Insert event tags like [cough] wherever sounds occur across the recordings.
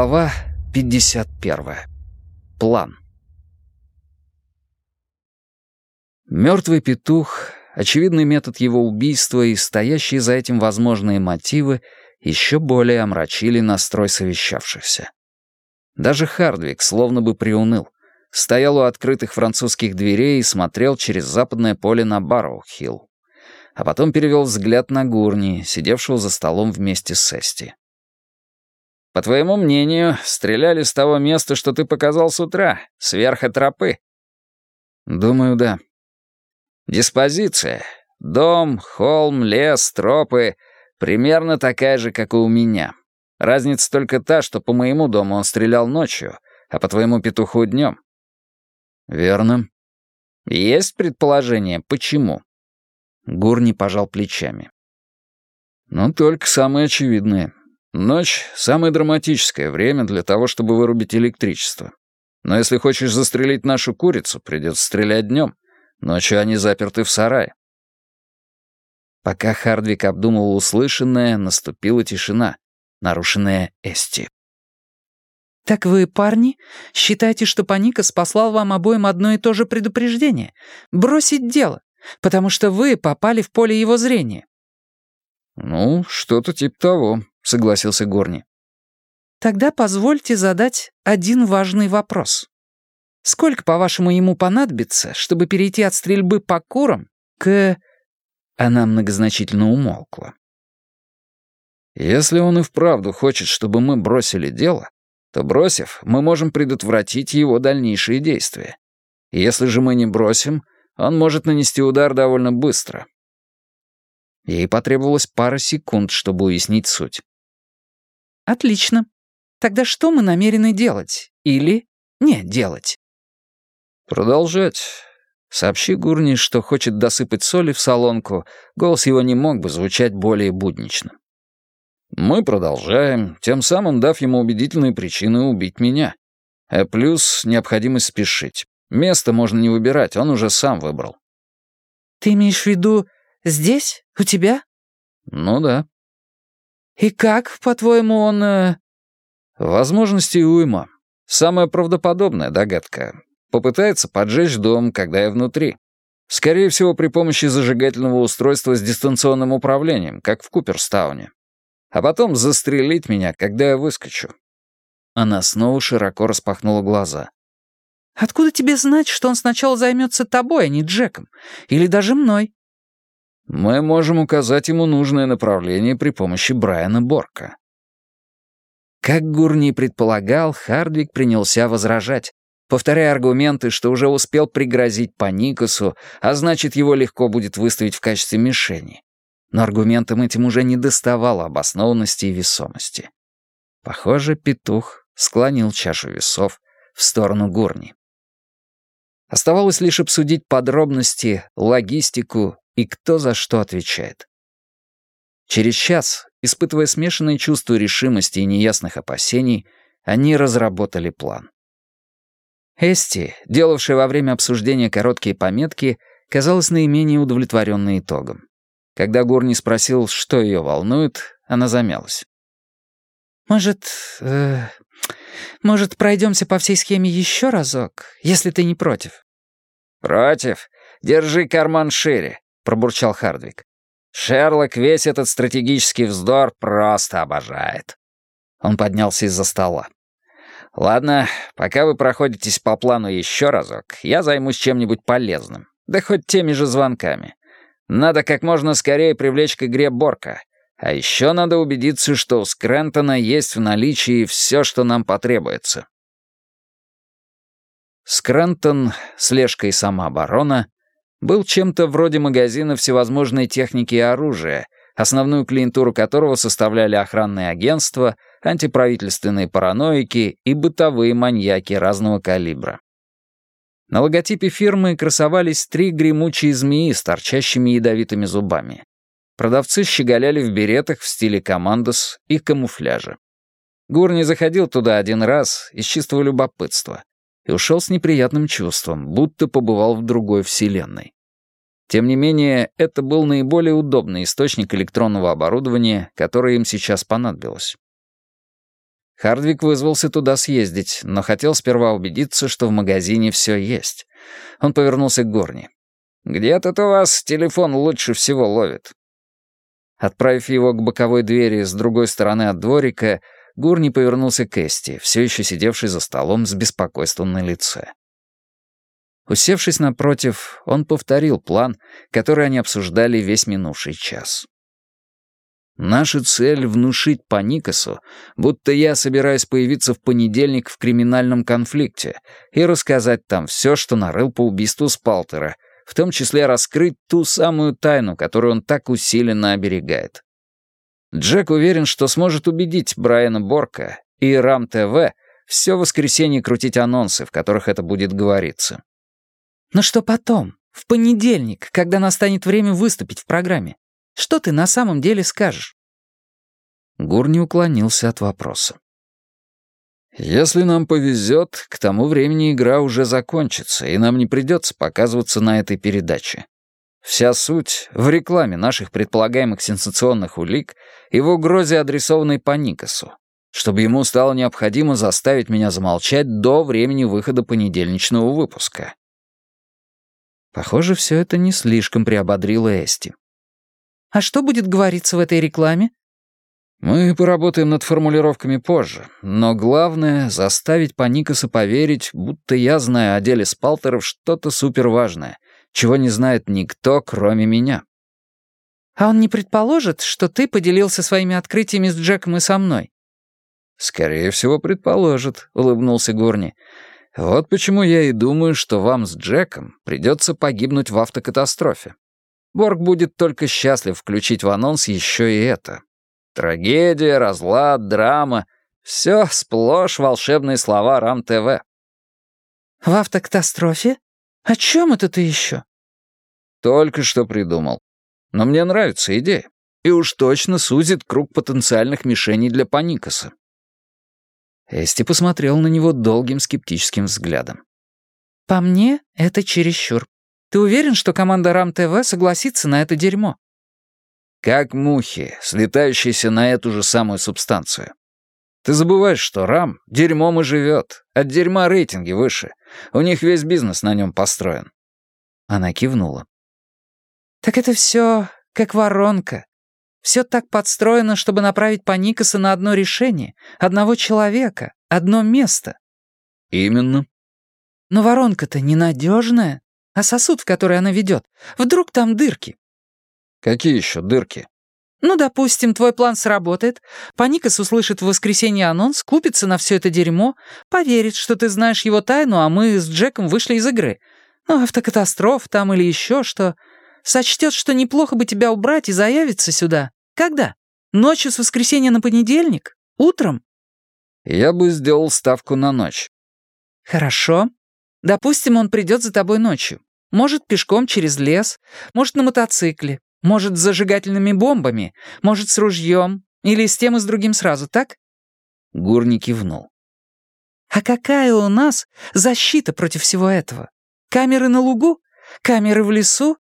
Глава 51. План. Мертвый петух, очевидный метод его убийства и стоящие за этим возможные мотивы еще более омрачили настрой совещавшихся. Даже Хардвик словно бы приуныл. Стоял у открытых французских дверей и смотрел через западное поле на Барроу-Хилл. А потом перевел взгляд на Гурни, сидевшего за столом вместе с Эсти. По твоему мнению, стреляли с того места, что ты показал с утра, сверху тропы?» «Думаю, да». «Диспозиция. Дом, холм, лес, тропы — примерно такая же, как и у меня. Разница только та, что по моему дому он стрелял ночью, а по твоему петуху — днем». «Верно». «Есть предположение, почему?» Гурни пожал плечами. «Ну, только самое очевидное. Ночь — самое драматическое время для того, чтобы вырубить электричество. Но если хочешь застрелить нашу курицу, придется стрелять днем. Ночью они заперты в сарае. Пока Хардвик обдумывал услышанное, наступила тишина, нарушенная Эсти. «Так вы, парни, считаете, что Паникас послал вам обоим одно и то же предупреждение? Бросить дело, потому что вы попали в поле его зрения?» «Ну, что-то типа того», — согласился Горни. «Тогда позвольте задать один важный вопрос. Сколько, по-вашему, ему понадобится, чтобы перейти от стрельбы по курам к...» Она многозначительно умолкла. «Если он и вправду хочет, чтобы мы бросили дело, то, бросив, мы можем предотвратить его дальнейшие действия. Если же мы не бросим, он может нанести удар довольно быстро». Ей потребовалось пара секунд, чтобы уяснить суть. Отлично. Тогда что мы намерены делать? Или не делать? Продолжать. Сообщи Гурни, что хочет досыпать соли в солонку, голос его не мог бы звучать более буднично. Мы продолжаем, тем самым дав ему убедительные причины убить меня. А плюс необходимость спешить. Место можно не выбирать, он уже сам выбрал. Ты имеешь в виду здесь, у тебя? Ну да. «И как, по-твоему, он...» э... «Возможностей уйма. Самая правдоподобная догадка. Попытается поджечь дом, когда я внутри. Скорее всего, при помощи зажигательного устройства с дистанционным управлением, как в Куперстауне. А потом застрелить меня, когда я выскочу». Она снова широко распахнула глаза. «Откуда тебе знать, что он сначала займется тобой, а не Джеком? Или даже мной?» Мы можем указать ему нужное направление при помощи Брайана Борка. Как Гурни предполагал, Хардвик принялся возражать, повторяя аргументы, что уже успел пригрозить по Никосу, а значит, его легко будет выставить в качестве мишени. Но аргументам этим уже не доставало обоснованности и весомости. Похоже, петух склонил чашу весов в сторону Гурни. Оставалось лишь обсудить подробности, логистику и кто за что отвечает. Через час, испытывая смешанные чувства решимости и неясных опасений, они разработали план. Эсти, делавшая во время обсуждения короткие пометки, казалась наименее удовлетворенной итогом. Когда Гурни спросил, что ее волнует, она замялась. «Может, э, может, пройдемся по всей схеме еще разок, если ты не против?» «Против? Держи карман шире. — пробурчал Хардвик. «Шерлок весь этот стратегический вздор просто обожает». Он поднялся из-за стола. «Ладно, пока вы проходитесь по плану еще разок, я займусь чем-нибудь полезным. Да хоть теми же звонками. Надо как можно скорее привлечь к игре Борка. А еще надо убедиться, что у Скрентона есть в наличии все, что нам потребуется». Скрентон, слежка и самооборона был чем-то вроде магазина всевозможной техники и оружия, основную клиентуру которого составляли охранные агентства, антиправительственные параноики и бытовые маньяки разного калибра. На логотипе фирмы красовались три гремучие змеи с торчащими ядовитыми зубами. Продавцы щеголяли в беретах в стиле командос и камуфляжа. Гурни заходил туда один раз из чистого любопытства и ушел с неприятным чувством, будто побывал в другой вселенной. Тем не менее, это был наиболее удобный источник электронного оборудования, которое им сейчас понадобилось. Хардвик вызвался туда съездить, но хотел сперва убедиться, что в магазине все есть. Он повернулся к Горни. «Где тут у вас телефон лучше всего ловит?» Отправив его к боковой двери с другой стороны от дворика, Гурни повернулся к Эсти, все еще сидевший за столом с беспокойством на лице. Усевшись напротив, он повторил план, который они обсуждали весь минувший час. Наша цель — внушить по Никасу, будто я собираюсь появиться в понедельник в криминальном конфликте и рассказать там все, что нарыл по убийству Спалтера, в том числе раскрыть ту самую тайну, которую он так усиленно оберегает. Джек уверен, что сможет убедить Брайана Борка и Рам ТВ все воскресенье крутить анонсы, в которых это будет говориться. Но что потом? В понедельник, когда настанет время выступить в программе? Что ты на самом деле скажешь?» Гур не уклонился от вопроса. «Если нам повезет, к тому времени игра уже закончится, и нам не придется показываться на этой передаче. Вся суть в рекламе наших предполагаемых сенсационных улик и в угрозе, адресованной по Никасу, чтобы ему стало необходимо заставить меня замолчать до времени выхода понедельничного выпуска. Похоже, все это не слишком приободрило Эсти. «А что будет говориться в этой рекламе?» «Мы поработаем над формулировками позже, но главное — заставить Паникаса поверить, будто я знаю о деле Спалтеров что-то суперважное, чего не знает никто, кроме меня». «А он не предположит, что ты поделился своими открытиями с Джеком и со мной?» «Скорее всего, предположит», — улыбнулся Гурни. Вот почему я и думаю, что вам с Джеком придется погибнуть в автокатастрофе. Борг будет только счастлив включить в анонс еще и это. Трагедия, разлад, драма — все сплошь волшебные слова РАМ-ТВ. «В автокатастрофе? О чем это ты еще?» «Только что придумал. Но мне нравится идея. И уж точно сузит круг потенциальных мишеней для Паникаса. Эсти посмотрел на него долгим скептическим взглядом. «По мне, это чересчур. Ты уверен, что команда РАМ-ТВ согласится на это дерьмо?» «Как мухи, слетающиеся на эту же самую субстанцию. Ты забываешь, что РАМ дерьмом и живет. От дерьма рейтинги выше. У них весь бизнес на нем построен». Она кивнула. «Так это все как воронка. Все так подстроено, чтобы направить Паникаса на одно решение, одного человека, одно место. Именно. Но воронка-то ненадежная. А сосуд, в который она ведет, вдруг там дырки. Какие еще дырки? Ну, допустим, твой план сработает. Паникас услышит в воскресенье анонс, купится на все это дерьмо, поверит, что ты знаешь его тайну, а мы с Джеком вышли из игры. Ну, автокатастроф там или еще что. Сочтет, что неплохо бы тебя убрать и заявится сюда. Когда? Ночью с воскресенья на понедельник? Утром?» «Я бы сделал ставку на ночь». «Хорошо. Допустим, он придет за тобой ночью. Может, пешком через лес, может, на мотоцикле, может, с зажигательными бомбами, может, с ружьем, или с тем и с другим сразу, так?» Гурни кивнул. «А какая у нас защита против всего этого? Камеры на лугу? Камеры в лесу?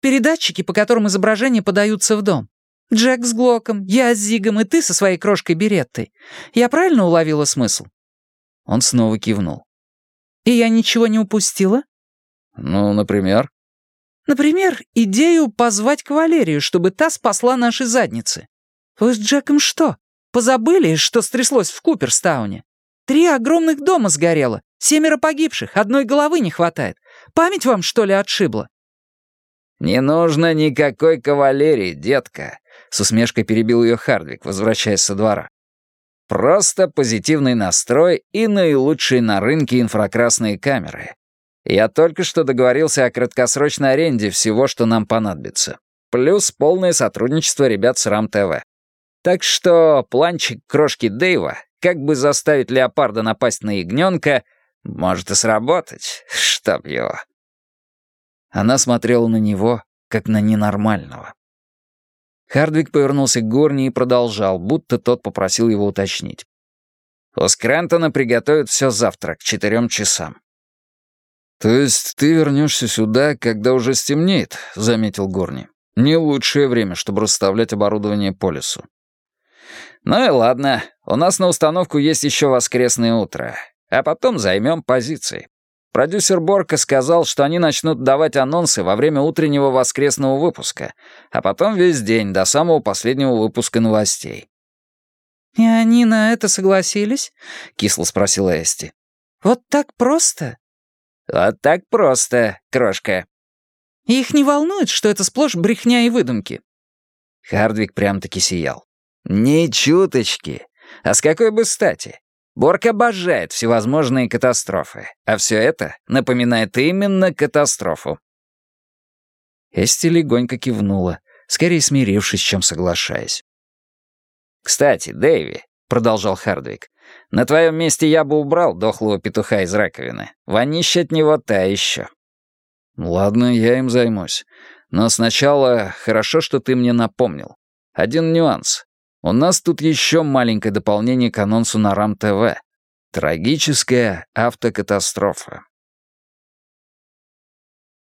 Передатчики, по которым изображения подаются в дом. Джек с Глоком, я с Зигом и ты со своей крошкой Береттой. Я правильно уловила смысл?» Он снова кивнул. «И я ничего не упустила?» «Ну, например?» «Например, идею позвать кавалерию, чтобы та спасла наши задницы. Вы с Джеком что, позабыли, что стряслось в Куперстауне? Три огромных дома сгорело, семеро погибших, одной головы не хватает. Память вам, что ли, отшибла?» «Не нужно никакой кавалерии, детка», — с усмешкой перебил ее Хардвик, возвращаясь со двора. «Просто позитивный настрой и наилучшие на рынке инфракрасные камеры. Я только что договорился о краткосрочной аренде всего, что нам понадобится. Плюс полное сотрудничество ребят с РАМ-ТВ. Так что планчик крошки Дэйва, как бы заставить леопарда напасть на ягненка, может и сработать, [laughs] чтоб его». Она смотрела на него, как на ненормального. Хардвик повернулся к Горни и продолжал, будто тот попросил его уточнить. «У Скрэнтона приготовят все завтра, к четырем часам». «То есть ты вернешься сюда, когда уже стемнеет?» — заметил Горни. «Не лучшее время, чтобы расставлять оборудование по лесу». «Ну и ладно. У нас на установку есть еще воскресное утро, а потом займем позиции. Продюсер Борка сказал, что они начнут давать анонсы во время утреннего воскресного выпуска, а потом весь день до самого последнего выпуска новостей. «И они на это согласились?» — кисло спросила Эсти. «Вот так просто?» «Вот так просто, крошка». «Их не волнует, что это сплошь брехня и выдумки?» Хардвик прям-таки сиял. «Ни чуточки. А с какой бы стати? Борг обожает всевозможные катастрофы, а все это напоминает именно катастрофу». Эсти легонько кивнула, скорее смирившись, чем соглашаясь. «Кстати, Дэйви», — продолжал Хардвик, «на твоем месте я бы убрал дохлого петуха из раковины. Вонища от него та еще». «Ладно, я им займусь. Но сначала хорошо, что ты мне напомнил. Один нюанс. У нас тут еще маленькое дополнение к анонсу на РАМ-ТВ. Трагическая автокатастрофа.